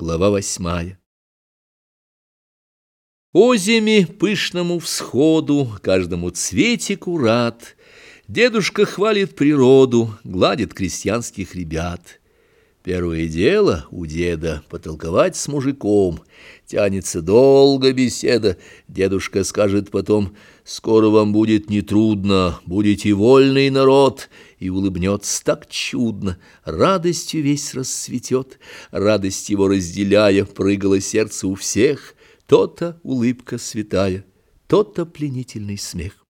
Глава восьмая. Озими пышному всходу, каждому цветику рад, Дедушка хвалит природу, гладит крестьянских ребят. Первое дело у деда потолковать с мужиком. Тянется долго беседа. Дедушка скажет потом, скоро вам будет нетрудно, будете вольный народ, и улыбнется так чудно, радостью весь расцветет, радость его разделяя, прыгало сердце у всех, то-то улыбка святая, то-то пленительный смех.